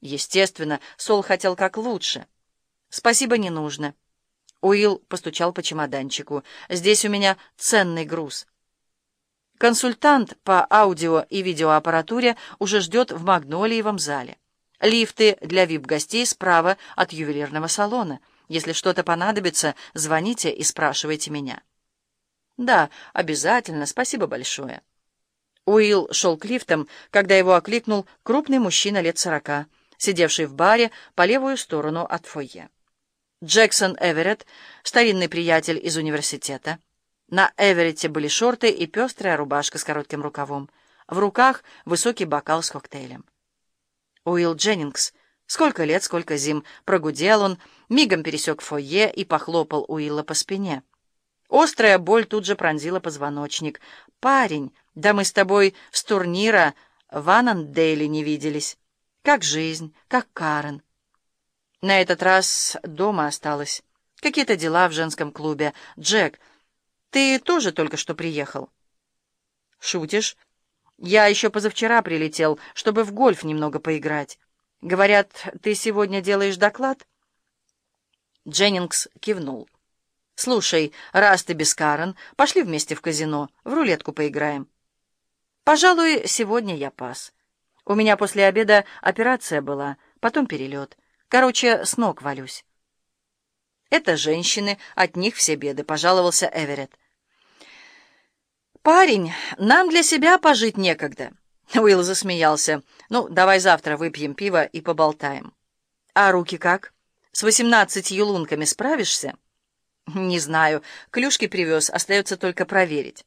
Естественно, Сол хотел как лучше. «Спасибо, не нужно». Уилл постучал по чемоданчику. «Здесь у меня ценный груз». Консультант по аудио и видеоаппаратуре уже ждет в Магнолиевом зале. Лифты для вип-гостей справа от ювелирного салона. Если что-то понадобится, звоните и спрашивайте меня. Да, обязательно, спасибо большое. Уилл шел к лифтам, когда его окликнул крупный мужчина лет сорока, сидевший в баре по левую сторону от фойе. Джексон Эверетт, старинный приятель из университета. На Эверетте были шорты и пестрая рубашка с коротким рукавом. В руках высокий бокал с коктейлем. Уилл Дженнингс. Сколько лет, сколько зим. Прогудел он, мигом пересек фойе и похлопал Уилла по спине. Острая боль тут же пронзила позвоночник. «Парень, да мы с тобой с турнира в Аннандейле не виделись. Как жизнь, как Карен». На этот раз дома осталась. Какие-то дела в женском клубе. «Джек, ты тоже только что приехал?» «Шутишь?» Я еще позавчера прилетел, чтобы в гольф немного поиграть. Говорят, ты сегодня делаешь доклад?» Дженнингс кивнул. «Слушай, раз ты без Карен, пошли вместе в казино, в рулетку поиграем». «Пожалуй, сегодня я пас. У меня после обеда операция была, потом перелет. Короче, с ног валюсь». «Это женщины, от них все беды», — пожаловался Эверетт. «Парень, нам для себя пожить некогда». Уилл засмеялся. «Ну, давай завтра выпьем пиво и поболтаем». «А руки как? С восемнадцатью лунками справишься?» «Не знаю. Клюшки привез, остается только проверить».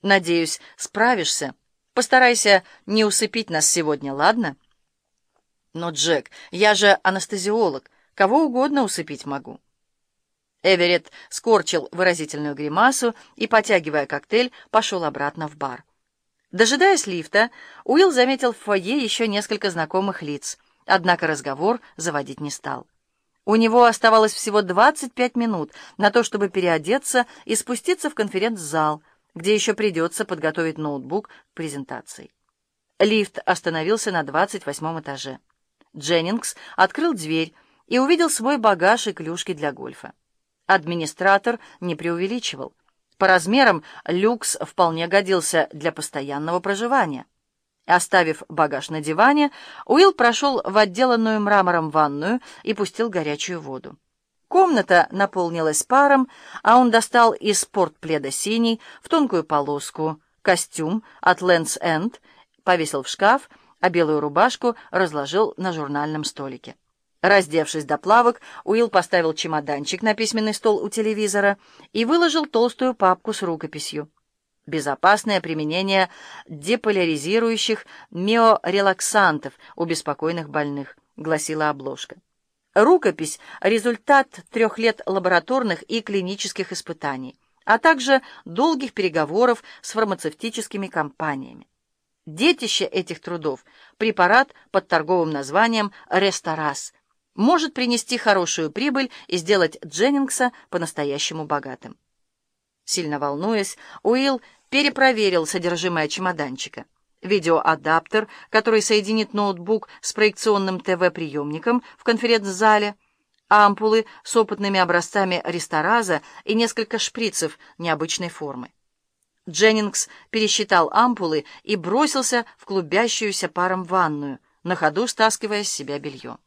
«Надеюсь, справишься. Постарайся не усыпить нас сегодня, ладно?» «Но, Джек, я же анестезиолог. Кого угодно усыпить могу». Эверетт скорчил выразительную гримасу и, потягивая коктейль, пошел обратно в бар. Дожидаясь лифта, Уилл заметил в фойе еще несколько знакомых лиц, однако разговор заводить не стал. У него оставалось всего 25 минут на то, чтобы переодеться и спуститься в конференц-зал, где еще придется подготовить ноутбук к презентации. Лифт остановился на 28 этаже. Дженнингс открыл дверь и увидел свой багаж и клюшки для гольфа. Администратор не преувеличивал. По размерам люкс вполне годился для постоянного проживания. Оставив багаж на диване, Уилл прошел в отделанную мрамором ванную и пустил горячую воду. Комната наполнилась паром, а он достал из спортпледа синий в тонкую полоску костюм от Лэнс Энд, повесил в шкаф, а белую рубашку разложил на журнальном столике. Раздевшись до плавок, Уилл поставил чемоданчик на письменный стол у телевизора и выложил толстую папку с рукописью. «Безопасное применение деполяризирующих миорелаксантов у беспокойных больных», — гласила обложка. Рукопись — результат трех лет лабораторных и клинических испытаний, а также долгих переговоров с фармацевтическими компаниями. Детище этих трудов — препарат под торговым названием «Ресторас», может принести хорошую прибыль и сделать Дженнингса по-настоящему богатым. Сильно волнуясь, Уилл перепроверил содержимое чемоданчика. Видеоадаптер, который соединит ноутбук с проекционным ТВ-приемником в конференц-зале, ампулы с опытными образцами рестораза и несколько шприцев необычной формы. Дженнингс пересчитал ампулы и бросился в клубящуюся паром ванную, на ходу стаскивая с себя белье.